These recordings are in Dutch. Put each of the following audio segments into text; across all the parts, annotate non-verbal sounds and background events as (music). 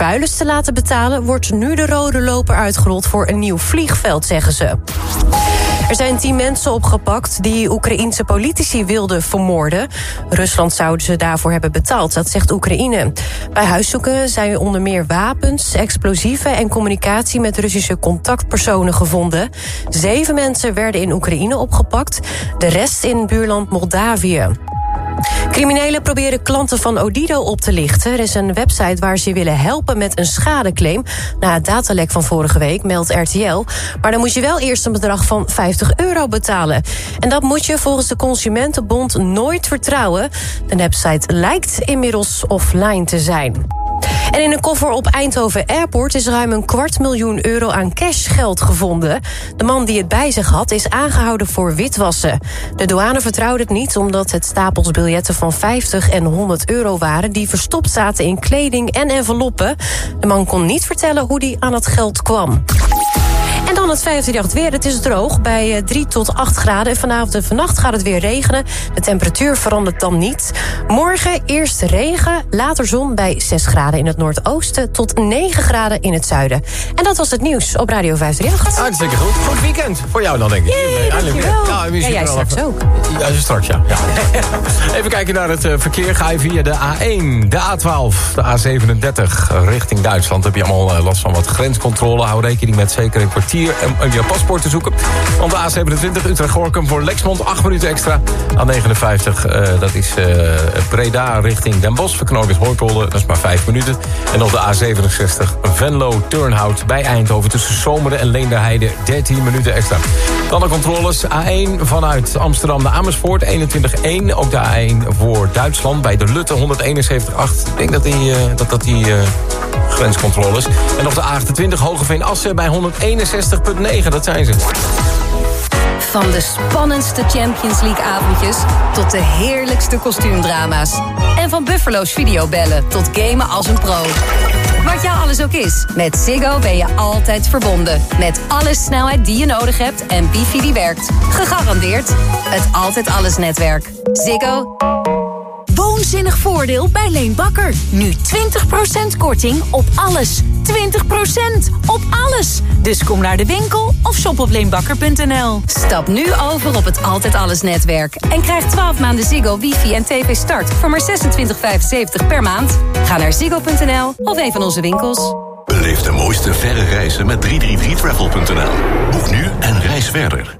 vervuilers te laten betalen... wordt nu de rode loper uitgerold voor een nieuw vliegveld, zeggen ze. Er zijn tien mensen opgepakt die Oekraïense politici wilden vermoorden. Rusland zouden ze daarvoor hebben betaald, dat zegt Oekraïne. Bij huiszoeken zijn onder meer wapens, explosieven... en communicatie met Russische contactpersonen gevonden. Zeven mensen werden in Oekraïne opgepakt, de rest in buurland Moldavië. Criminelen proberen klanten van Odido op te lichten. Er is een website waar ze willen helpen met een schadeclaim. Na het datalek van vorige week meldt RTL. Maar dan moet je wel eerst een bedrag van 50 euro betalen. En dat moet je volgens de Consumentenbond nooit vertrouwen. De website lijkt inmiddels offline te zijn. En in een koffer op Eindhoven Airport is ruim een kwart miljoen euro aan cashgeld gevonden. De man die het bij zich had is aangehouden voor witwassen. De douane vertrouwde het niet omdat het stapels biljetten van 50 en 100 euro waren... die verstopt zaten in kleding en enveloppen. De man kon niet vertellen hoe hij aan het geld kwam. En dan het 538 weer. Het is droog bij 3 tot 8 graden. Vanavond en vannacht gaat het weer regenen. De temperatuur verandert dan niet. Morgen eerst regen, later zon bij 6 graden in het noordoosten... tot 9 graden in het zuiden. En dat was het nieuws op Radio 538. Hartstikke goed. Goed weekend voor jou dan, denk ik. Jee, dankjewel. Ja, Ja, jij straks ook. Ja, straks, ja. ja. (laughs) Even kijken naar het eh, verkeer. Ga je via de A1, de A12, de A37 richting Duitsland. Heb je allemaal eh, last van wat grenscontrole. Hou rekening met zeker een kwartier om om je paspoort te zoeken. Want de A27 Utrecht-Gorkum voor Lexmond 8 minuten extra. A59, eh, dat is eh, Breda richting Den Bosch. Verknoopt Hooipolder, dat is maar 5 minuten. En op de A67 Venlo-Turnhout bij Eindhoven... tussen Zomeren en Leenderheide 13 minuten extra. Dan de controles. A1 vanuit Amsterdam naar Amersfoort 21.1. Ook de A1 voor Duitsland bij de Lutte 171.8. Ik denk dat die, eh, dat, dat die grenscontrole is. En nog de A28 Hogeveen-Assen bij 161.9. Dat zijn ze. Van de spannendste Champions League avondjes tot de heerlijkste kostuumdrama's. En van Buffalo's videobellen tot gamen als een pro. Wat jou alles ook is, met Ziggo ben je altijd verbonden. Met alle snelheid die je nodig hebt en wifi die werkt. Gegarandeerd het Altijd Alles netwerk. Ziggo. Woonzinnig voordeel bij Leen Bakker. Nu 20% korting op alles. 20% op alles. Dus kom naar de winkel of shop op leenbakker.nl. Stap nu over op het Altijd Alles netwerk. En krijg 12 maanden Ziggo, wifi en tv start voor maar 26,75 per maand. Ga naar ziggo.nl of een van onze winkels. Beleef de mooiste verre reizen met 333travel.nl. Boek nu en reis verder.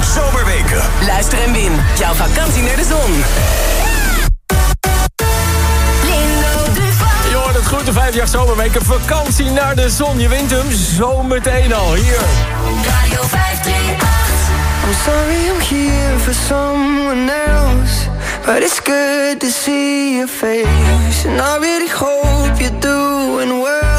Zomerweken. Luister en win. Jouw vakantie naar de zon. Je hoort het goed, de 5 jaar zomerweken. Vakantie naar de zon. Je wint hem zo meteen al. Hier. Radio 538. I'm sorry I'm here for someone else But it's good to see your face And I really hope you're doing well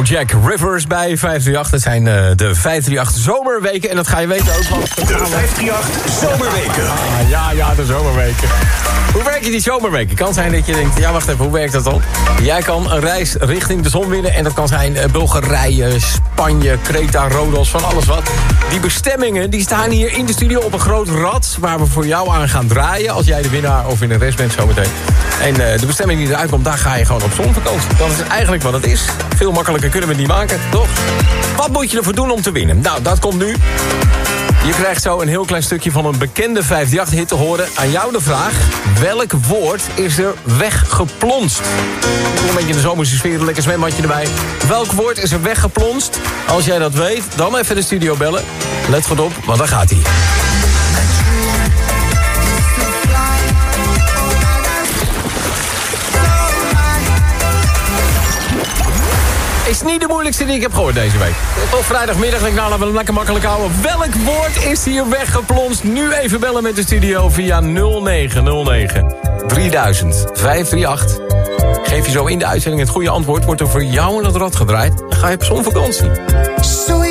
Afrojack Rivers bij 538. Dat zijn eh, de 538 zomerweken. En dat ga je weten ook. Want De 538 Zomerweken. Ah, ja, ja, de zomerweken. Hoe werk je die zomerweken? Kan zijn dat je denkt, ja wacht even, hoe werkt dat dan? Jij kan een reis richting de zon winnen. En dat kan zijn eh, Bulgarije, Spanje, Creta, Rodos, van alles wat. Die bestemmingen die staan hier in de studio op een groot rad... waar we voor jou aan gaan draaien als jij de winnaar of in de rest bent zometeen. En eh, de bestemming die eruit komt, daar ga je gewoon op zonvakantie. Dat is eigenlijk wat het is. Veel makkelijker kunnen we het niet maken, toch? Wat moet je ervoor doen om te winnen? Nou, dat komt nu. Je krijgt zo een heel klein stukje van een bekende 538-hit te horen. Aan jou de vraag, welk woord is er weggeplonst? Een beetje in de zomerse sfeer, een lekker zwembadje erbij. Welk woord is er weggeplonst? Als jij dat weet, dan even de studio bellen. Let goed op, want daar gaat hij. Is niet de moeilijkste die ik heb gehoord deze week. Op vrijdagmiddag, denk ik, nou, laten we hem lekker makkelijk houden. Welk woord is hier weggeplonst? Nu even bellen met de studio via 0909 3000 538. Geef je zo in de uitzending het goede antwoord, wordt er voor jou in het rad gedraaid. Dan ga je op zo'n vakantie. So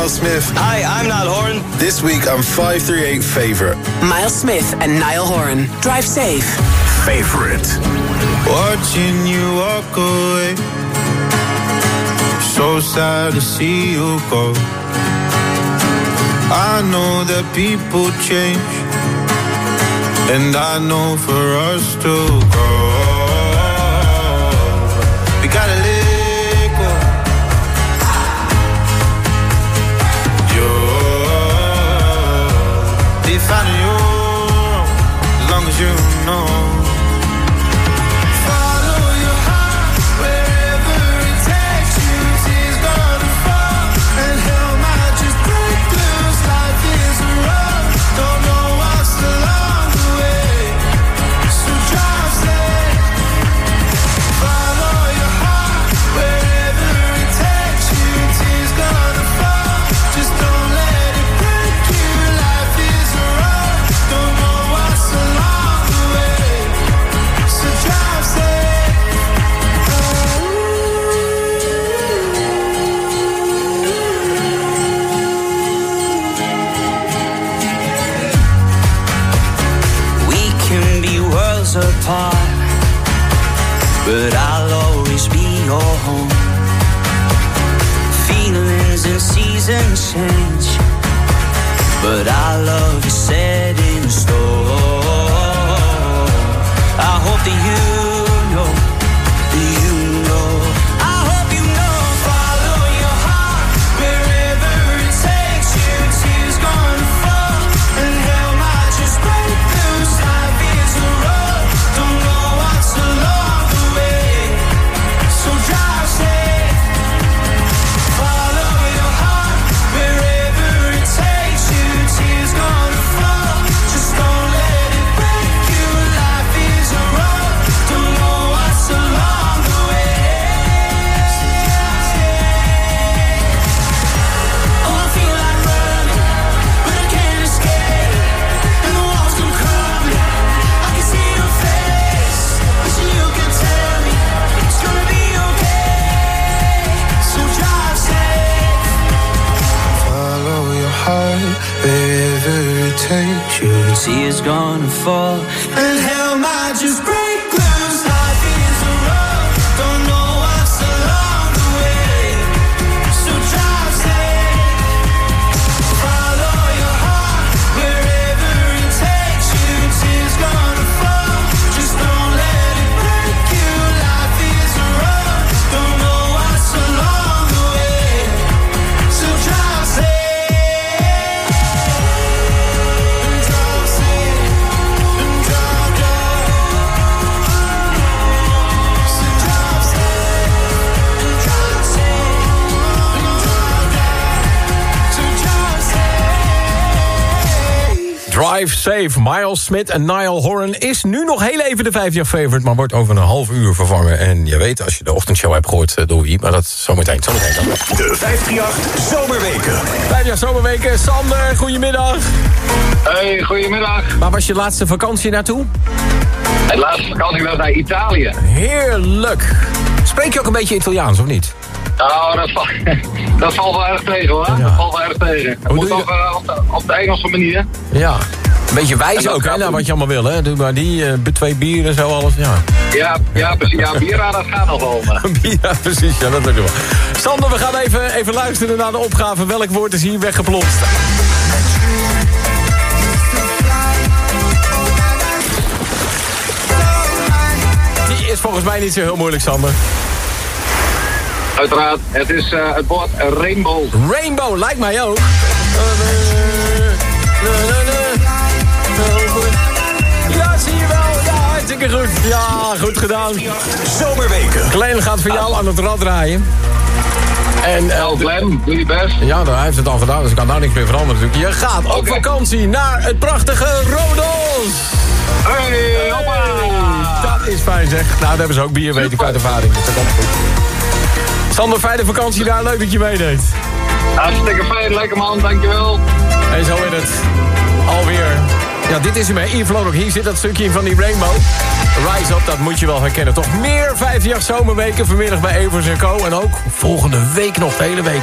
Miles Smith. Hi, I'm Niall Horan. This week I'm 538 favorite. Miles Smith and Niall Horan. Drive safe. Favorite. Watching you walk away. So sad to see you go. I know that people change. And I know for us to grow. Change, but our love is set in stone. I hope that you Miles Smith en Niall Horan is nu nog heel even de vijf jaar favorite... maar wordt over een half uur vervangen. En je weet, als je de ochtendshow hebt gehoord, eh, door wie... maar dat zometeen, zometeen dan. De 538 Zomerweken. Vijf jaar zomerweken. Sander, goedemiddag. Hey, goedemiddag. Waar was je laatste vakantie naartoe? Het laatste vakantie was naar Italië. Heerlijk. Spreek je ook een beetje Italiaans, of niet? Nou, dat, valt, (laughs) dat valt wel erg tegen hoor. Dat valt wel erg tegen. Het Hoe moet toch eh, op, de, op de Engelse manier. Ja. Een beetje wijs ook, hè, doen. wat je allemaal wil, hè? Doe maar die, eh, twee bieren en zo, alles, ja. Ja, ja, precies. Ja, Bira, dat gaat nog wel. Ja, precies, ja, dat ook wel. Sander, we gaan even, even luisteren naar de opgave. Welk woord is hier weggeplotst? Die is volgens mij niet zo heel moeilijk, Sander. Uiteraard, het is eh, het woord rainbow. Rainbow, lijkt mij ook. Hartstikke goed. Ja, goed gedaan. Zomerweken. Glenn gaat voor jou aan het rad draaien. En, El Glenn, doe je best. Ja, nou, hij heeft het al gedaan, dus ik kan daar niks meer veranderen natuurlijk. Je gaat op vakantie naar het prachtige Rodos. Hey, hoppa! Dat is fijn zeg. Nou, daar hebben ze ook bier, weet ik uit ervaring. Dus dat komt goed. Sander, fijne vakantie daar. Leuk dat je meedeed. Hartstikke fijn, lekker man, dankjewel. En zo is het. Alweer. Ja, dit is hem, hè. Ook. Hier zit dat stukje van die Rainbow. Rise Up, dat moet je wel herkennen. Toch meer vijf jaar zomerweken vanmiddag bij Evers Co. En ook volgende week nog, de hele week.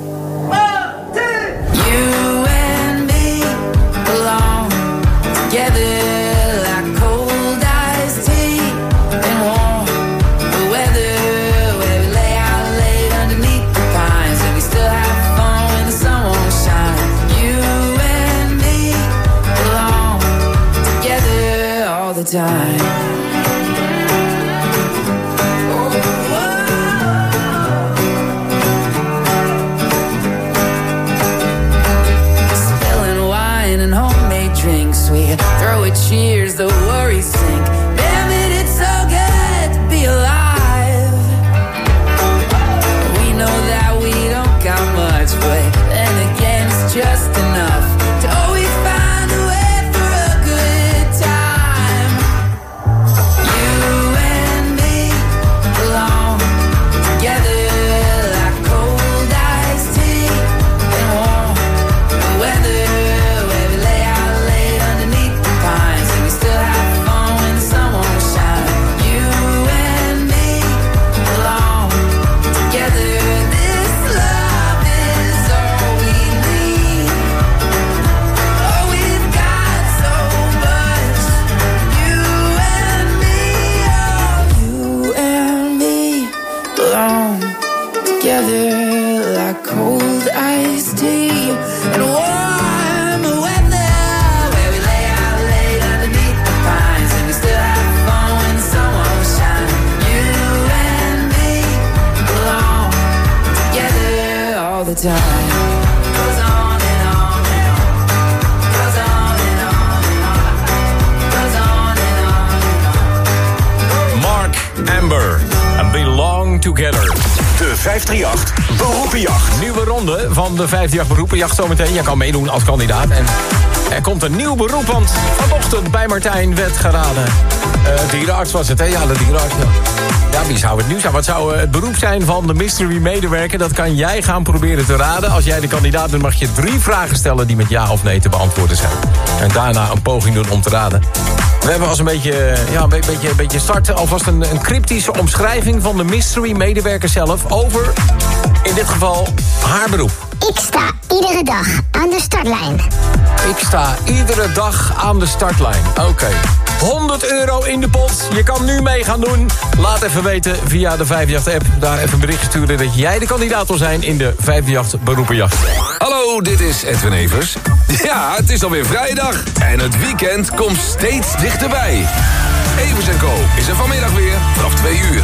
die van de 538 Beroepenjacht zometeen. Je kan meedoen als kandidaat. En er komt een nieuw beroep, want vanochtend bij Martijn werd geraden. Eh dierenarts was het, hè? Ja, de dierenarts. Ja. ja, wie zou het nu zijn? Wat zou eh, het beroep zijn van de mystery medewerker? Dat kan jij gaan proberen te raden. Als jij de kandidaat bent, mag je drie vragen stellen... die met ja of nee te beantwoorden zijn. En daarna een poging doen om te raden. We hebben als een beetje, ja, een be- beetje, een beetje starten. Alvast een, een cryptische omschrijving van de mystery medewerker zelf... over, in dit geval, haar beroep. Ik sta iedere dag aan de startlijn. Ik sta iedere dag aan de startlijn. Oké. 100 euro in de pot. Je kan nu mee gaan doen. Laat even weten via de 538-app. Daar even een bericht sturen dat jij de kandidaat wil zijn... in de 538 beroepenjacht. Hallo, dit is Edwin Evers. Ja, het is alweer vrijdag. En het weekend komt steeds dichterbij. Evers Co is er vanmiddag weer vanaf 2 uur.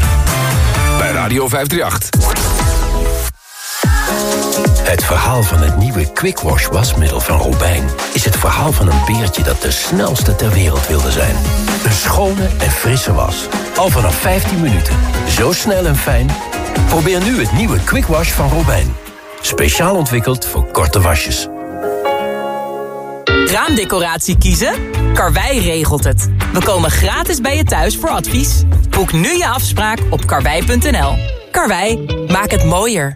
Bij Radio 538. Het verhaal van het nieuwe Quick Wash wasmiddel van Robijn... is het verhaal van een beertje dat de snelste ter wereld wilde zijn. Een schone en frisse was. Al vanaf 15 minuten. Zo snel en fijn. Probeer nu het nieuwe Quick Wash van Robijn. Speciaal ontwikkeld voor korte wasjes. Raamdecoratie kiezen? Karwei regelt het. We komen gratis bij je thuis voor advies. Boek nu je afspraak op karwei.nl. Karwei, maak het mooier.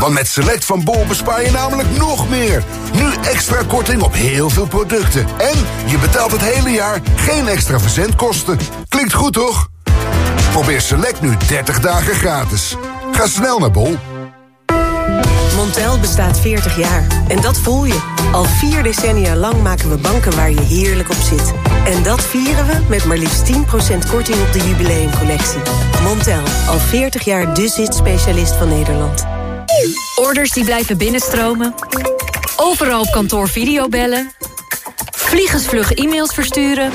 Want met Select van Bol bespaar je namelijk nog meer. Nu extra korting op heel veel producten. En je betaalt het hele jaar geen extra verzendkosten. Klinkt goed, toch? Probeer Select nu 30 dagen gratis. Ga snel naar Bol. Montel bestaat 40 jaar. En dat voel je. Al vier decennia lang maken we banken waar je heerlijk op zit. En dat vieren we met maar liefst 10% korting op de jubileumcollectie. Montel, al 40 jaar de zit-specialist van Nederland. Orders die blijven binnenstromen. Overal op kantoor videobellen. Vliegensvlug e-mails versturen.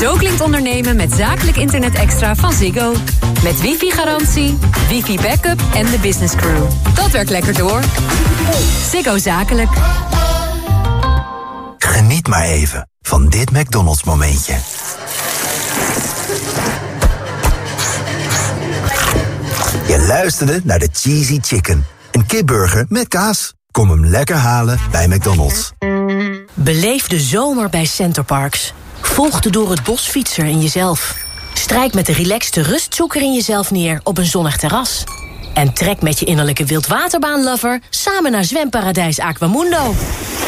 Zo klinkt ondernemen met zakelijk internet extra van Ziggo. Met wifi-garantie, wifi-backup en de business crew. Dat werkt lekker door. Ziggo Zakelijk. Geniet maar even van dit McDonald's momentje. Je luisterde naar de Cheesy Chicken. Een kipburger met kaas. Kom hem lekker halen bij McDonald's. Beleef de zomer bij Centerparks. Volg de door het bos fietser in jezelf. Strijk met de relaxte rustzoeker in jezelf neer op een zonnig terras. En trek met je innerlijke wildwaterbaanlover samen naar zwemparadijs Aquamundo.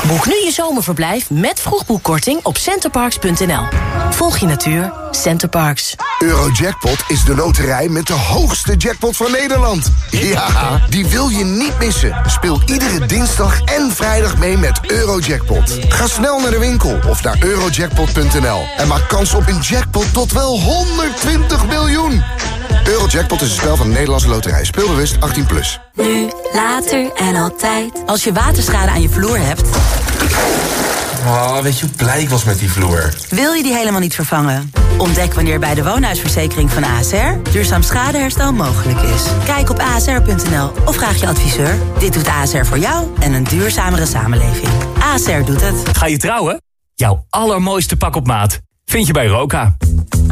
Boek nu je zomerverblijf met vroegboekkorting op centerparks.nl. Volg je natuur, Centerparks. Eurojackpot is de loterij met de hoogste jackpot van Nederland. Ja, die wil je niet missen. Speel iedere dinsdag en vrijdag mee met Eurojackpot. Ga snel naar de winkel of naar eurojackpot.nl en maak kans op een jackpot tot wel 120 miljoen. Eurojackpot is een spel van de Nederlandse loterij. Speelbewust 18+. Plus. Nu, later en altijd. Als je waterschade aan je vloer hebt... Oh, weet je hoe blij ik was met die vloer? Wil je die helemaal niet vervangen? Ontdek wanneer bij de woonhuisverzekering van ASR... duurzaam schadeherstel mogelijk is. Kijk op asr.nl of vraag je adviseur. Dit doet ASR voor jou en een duurzamere samenleving. ASR doet het. Ga je trouwen? Jouw allermooiste pak op maat vind je bij Roka.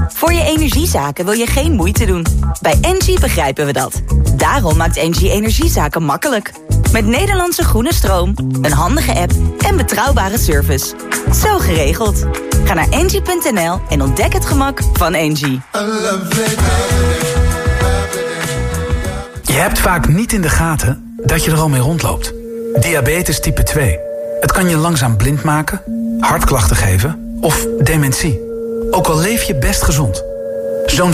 Voor je energiezaken wil je geen moeite doen. Bij Engie begrijpen we dat. Daarom maakt Engie energiezaken makkelijk. Met Nederlandse groene stroom, een handige app en betrouwbare service. Zo geregeld. Ga naar engie.nl en ontdek het gemak van Engie. Je hebt vaak niet in de gaten dat je er al mee rondloopt. Diabetes type 2. Het kan je langzaam blind maken, hartklachten geven of dementie. Ook al leef je best gezond. Zo'n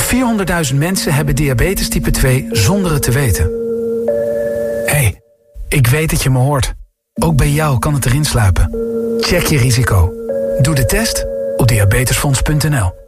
400.000 mensen hebben diabetes type 2 zonder het te weten. Hé, hey, ik weet dat je me hoort. Ook bij jou kan het erin sluipen. Check je risico. Doe de test op diabetesfonds.nl.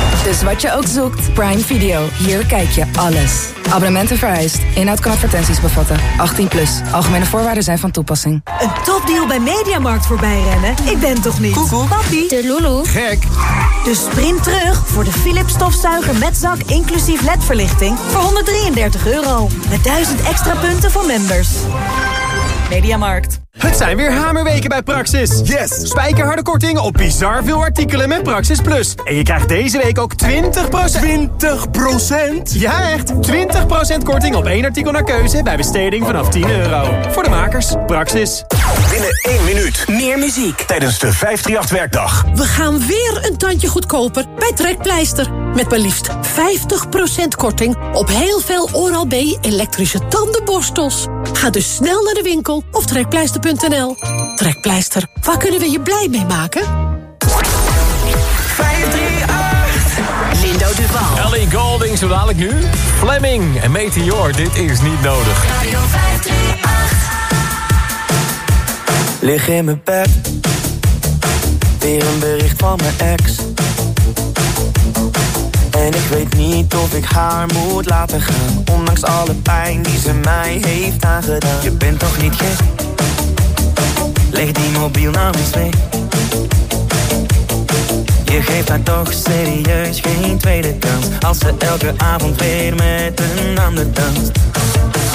Dus wat je ook zoekt, Prime Video. Hier kijk je alles. Abonnementen vereist. Inhoud kan advertenties bevatten. 18 plus. Algemene voorwaarden zijn van toepassing. Een topdeal bij Mediamarkt voorbij rennen? Ik ben toch niet? Koekoek. Papi. De Lulu. Gek. Dus sprint terug voor de Philips stofzuiger met zak inclusief ledverlichting voor 133 euro. Met 1000 extra punten voor members. Mediamarkt. Het zijn weer hamerweken bij Praxis. Yes! Spijkerharde korting op bizar veel artikelen met Praxis Plus. En je krijgt deze week ook 20%... 20%? Ja, echt! 20% korting op één artikel naar keuze bij besteding vanaf 10 euro. Voor de makers, Praxis. Binnen één minuut. Meer muziek. Tijdens de 538-werkdag. We gaan weer een tandje goedkoper bij Trekpleister. Met maar liefst 50% korting op heel veel Oral-B elektrische tandenborstels. Ga dus snel naar de winkel of trekpleister.nl. Trekpleister, waar kunnen we je blij mee maken? 538. Lindo Duval. Ellie Golding, zo dadelijk nu. Fleming en Meteor, dit is niet nodig. Radio 538. Lig in mijn bed. Weer een bericht van mijn ex. Ik weet niet of ik haar moet laten gaan. Ondanks alle pijn die ze mij heeft aangedaan. Je bent toch niet gek? Leg die mobiel nou eens mee. Je geeft haar toch serieus geen tweede kans. Als ze elke avond weer met een ander danst.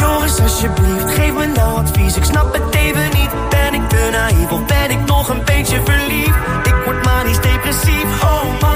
Jongens alsjeblieft, geef me nou advies. Ik snap het even niet. Ben ik te naïef of ben ik nog een beetje verliefd? Ik word manisch depressief, oh man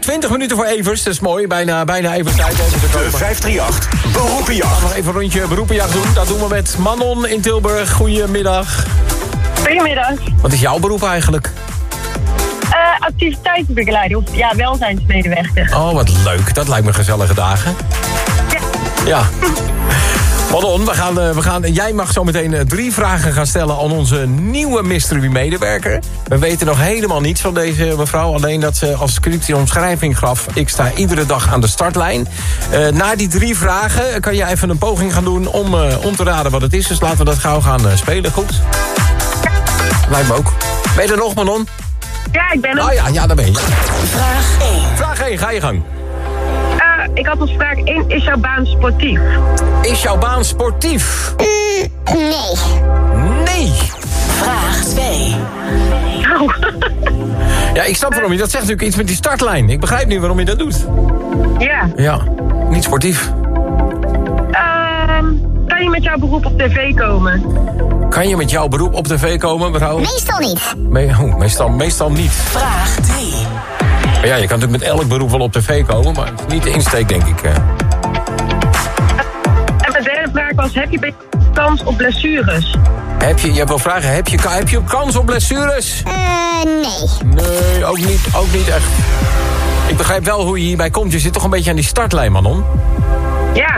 20 minuten voor Evers, dat is mooi. Bijna, bijna even tijd. Even te De komen. 538 Beroepenjacht. Gaan nog even een rondje beroepenjacht doen. Dat doen we met Manon in Tilburg. Goedemiddag. Goedemiddag. Wat is jouw beroep eigenlijk? Eh, activiteitenbegeleider, of ja, welzijnsmedewerker. Oh, wat leuk. Dat lijkt me gezellige dagen. Ja. (laughs) Manon, we gaan, eh, we gaan, jij mag zo meteen eh, drie vragen gaan stellen aan onze nieuwe mystery medewerker. We weten nog helemaal niets van deze mevrouw. Alleen dat ze als scriptie omschrijving gaf. Ik sta iedere dag aan de startlijn. Eh, na die drie vragen kan je even een poging gaan doen om, eh, om te raden wat het is. Dus laten we dat gauw gaan eh, spelen, goed? Lijkt me ook. Ben je er nog, Manon? Ja, ik ben er. Oh ja, ja, daar ben je. Vraag 1. Vraag 1, ga je gang. Ik had als vraag 1, is jouw baan sportief? Is jouw baan sportief? nee. Nee. Vraag 2. Ja, ik snap waarom je dat zegt. Natuurlijk iets met die startlijn. Ik begrijp nu waarom je dat doet. Ja. Ja, niet sportief. Ehm, kan je met jouw beroep op tv komen? Kan je met jouw beroep op tv komen, mevrouw? Meestal niet. Me oh, meestal, meestal niet. Vraag 3. Maar ja, je kan natuurlijk met elk beroep wel op tv komen, maar het is niet de insteek, denk ik. eh. En mijn derde vraag was, heb je kans op blessures? Heb je, je hebt wel vragen, heb je, heb je kans op blessures? Eh, nee. Nee, ook niet, ook niet echt. Ik begrijp wel hoe je hierbij komt. Je zit toch een beetje aan die startlijn, Manon? Ja.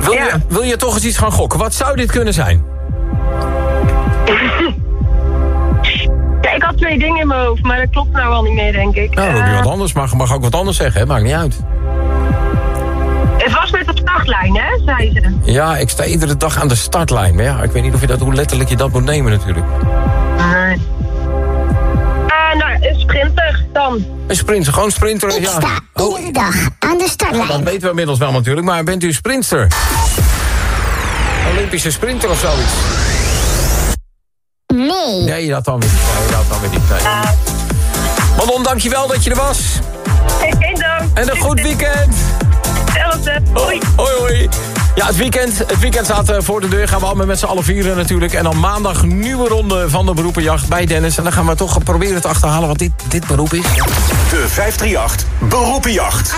Wil, je, wil je toch eens iets gaan gokken? Wat zou dit kunnen zijn? (laughs) Ik had twee dingen in mijn hoofd, maar dat klopt nou al niet meer, denk ik. Nou, dan doe je Eh, wat anders. Mag, mag ook wat anders zeggen, hè? maakt niet uit. het was met de startlijn, hè, zei ze. Ja, ik sta iedere dag aan de startlijn. Maar ja, ik weet niet of je dat, hoe letterlijk je dat moet nemen natuurlijk. Nee. Eh, nou, een sprinter dan. Een sprinter, gewoon sprinter. Ik ja. sta oh, iedere dag aan de startlijn. dat weten we inmiddels wel natuurlijk. Maar bent u sprinter? Olympische sprinter of zoiets? Nee. Nee, dat dan weer dan weer niet. Nee. Manon, dankjewel dat je er was. Geen dank. En een goed weekend. Hetzelfde. Hoi. Hoi, hoi. Ja, het weekend, het weekend staat eh, voor de deur. Gaan we allemaal met z'n allen vieren natuurlijk. En dan maandag nieuwe ronde van de beroepenjacht bij Dennis. En dan gaan we toch proberen te achterhalen wat dit, dit beroep is. De 538 Beroepenjacht.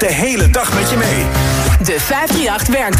de hele dag met je mee. De 538 werkt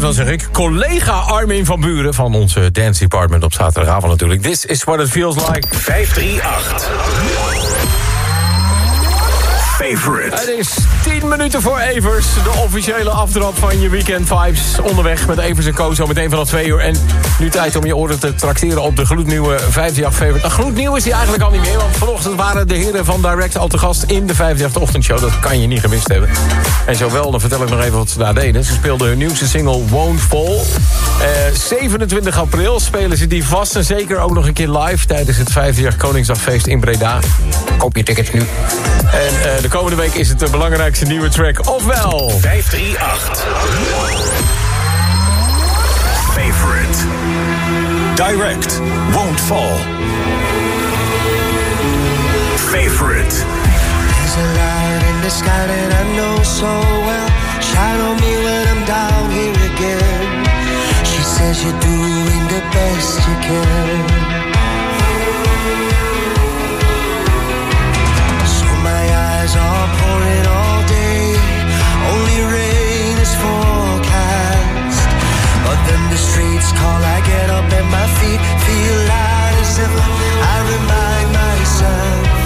Wil zeg ik, collega Armin van Buren... van onze dance department op zaterdagavond natuurlijk. This is what it feels like. 538. Het is 10 minuten voor Evers. De officiële aftrap van je weekend vibes. Onderweg met Evers en Co. meteen vanaf 2 uur. En nu tijd om je oren te trakteren op de gloednieuwe 58 favorite. Nou, gloednieuw is die eigenlijk al niet meer. Want vanochtend waren de heren van Direct al te gast in de 58 ochtendshow. Dat kan je niet gemist hebben. En zowel, dan vertel ik nog even wat ze daar deden. Ze speelden hun nieuwste single Won't Fall. Eh, 27 april spelen ze die vast en zeker ook nog een keer live... tijdens het 50 Koningsdagfeest in Breda. Koop je tickets nu. En eh, komende week is het de belangrijkste nieuwe track. Ofwel... 538. Favorite. Direct. Won't fall. Favorite. There's a light in the sky that I know so well. On me when I'm down here again. She says you're doing the best you can. Feel light as if I get up in my feet. Feel alive i remind myself.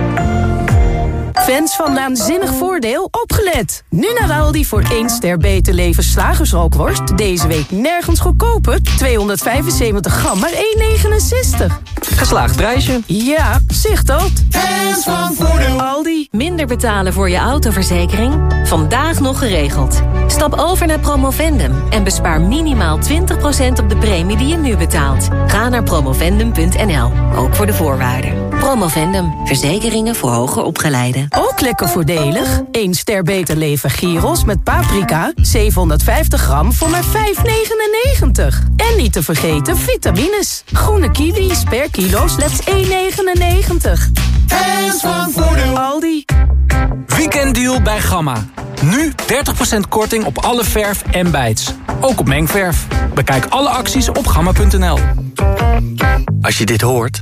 Fans van Naanzinnig Voordeel, opgelet! Nu naar Aldi voor 1 ster beter leven slagersrookworst. Deze week nergens goedkoper. 275 gram, maar 1,69. Geslaagd prijsje. Ja, zicht dat. Fans van Voordeel. Aldi. Minder betalen voor je autoverzekering? Vandaag nog geregeld. Stap over naar Promovendum en bespaar minimaal 20% op de premie die je nu betaalt. Ga naar promovendum.nl, ook voor de voorwaarden. Promovendum, verzekeringen voor hoger opgeleiden. Ook lekker voordelig. 1 ster beter leven gyros met paprika. 750 gram voor maar 5,99. En niet te vergeten vitamines. Groene kiwis per kilo slechts 1,99. Fans van Voordeel. Aldi. Weekenddeal bij Gamma. Nu 30% korting op alle verf en bijts. Ook op mengverf. Bekijk alle acties op gamma.nl. Als je dit hoort,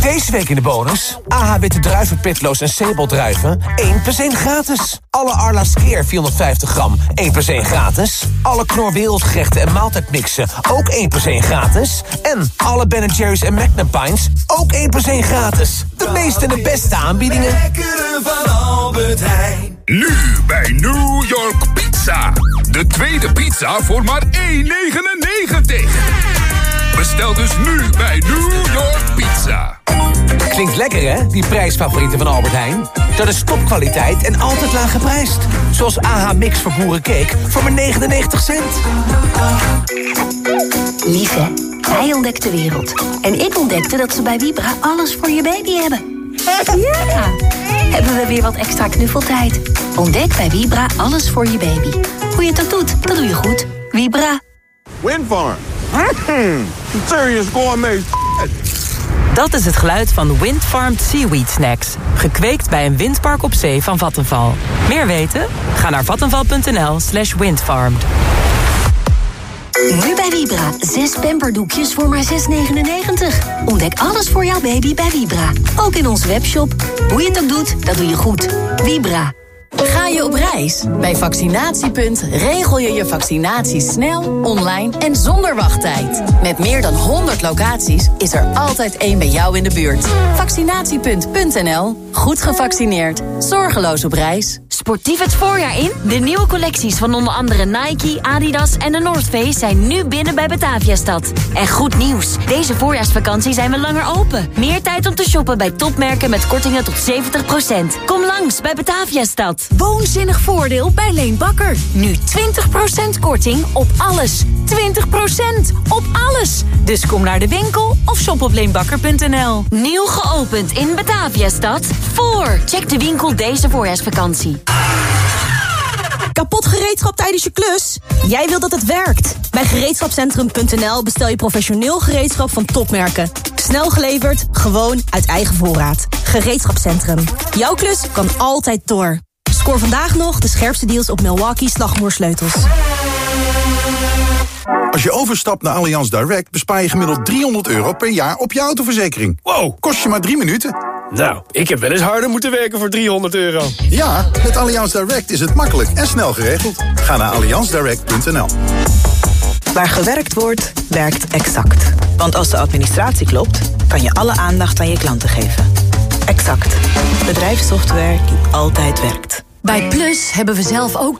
Deze week in de bonus. AH Witte Druiven, Pitloos en Seboldruiven. 1 plus 1 gratis. Alle Arla Skeer 450 gram. 1 plus 1 gratis. Alle Knor Wereldgerechten en maaltijdmixen. Ook 1 plus 1 gratis. En alle Ben Jerry's en Magnum Pines. Ook 1 plus 1 gratis. De meeste en de beste aanbiedingen. Lekkere van Albert Heijn. Nu bij New York Pizza. De tweede pizza voor maar 1,99. Bestel dus nu bij New York Pizza. Klinkt lekker hè, die prijsfavorieten van Albert Heijn? Dat is topkwaliteit en altijd laag geprijsd. Zoals AH Mix voor boerencake voor maar 99 cent. Lieve, hij ontdekt de wereld. En ik ontdekte dat ze bij Vibra alles voor je baby hebben. Ja! Hebben we weer wat extra knuffeltijd. Ontdek bij Vibra alles voor je baby. Hoe je het ook doet, dat doe je goed. Vibra. Windfarm. Mm, serious gourmet Dat is het geluid van Windfarmed Seaweed Snacks. Gekweekt bij een windpark op zee van Vattenval. Meer weten? Ga naar vattenval.nl slash windfarmed. Nu bij Vibra. Zes pamperdoekjes voor maar 6,99. Ontdek alles voor jouw baby bij Vibra. Ook in onze webshop. Hoe je het ook doet, dat doe je goed. Vibra. Ga je op reis? Bij Vaccinatiepunt regel je je vaccinatie snel, online en zonder wachttijd. Met meer dan 100 locaties is er altijd één bij jou in de buurt. Vaccinatiepunt.nl. Goed gevaccineerd. Zorgeloos op reis. Sportief het voorjaar in? De nieuwe collecties van onder andere Nike, Adidas en de North Face zijn nu binnen bij Bataviastad. En goed nieuws, deze voorjaarsvakantie zijn we langer open. Meer tijd om te shoppen bij topmerken met kortingen tot 70%. Kom langs bij Bataviastad. Woonzinnig voordeel bij Leen Bakker. Nu 20% korting op alles. 20% op alles. Dus kom naar de winkel of shop op leenbakker.nl. Nieuw geopend in Bataviastad. Voor. Check de winkel deze voorjaarsvakantie. Kapot gereedschap tijdens je klus? Jij wilt dat het werkt. Bij gereedschapcentrum.nl bestel je professioneel gereedschap van topmerken. Snel geleverd, gewoon uit eigen voorraad. Gereedschapcentrum. Jouw klus kan altijd door. Scoor vandaag nog de scherpste deals op Milwaukee slagmoersleutels. Als je overstapt naar Allianz Direct bespaar je gemiddeld 300 euro per jaar op je autoverzekering. Wow, kost je maar drie minuten. Nou, ik heb wel eens harder moeten werken voor 300 euro. Ja, met Allianz Direct is het makkelijk en snel geregeld. Ga naar allianzdirect.nl Waar gewerkt wordt, werkt exact. Want als de administratie klopt, kan je alle aandacht aan je klanten geven. Exact. Bedrijfssoftware die altijd werkt. Bij Plus hebben we zelf ook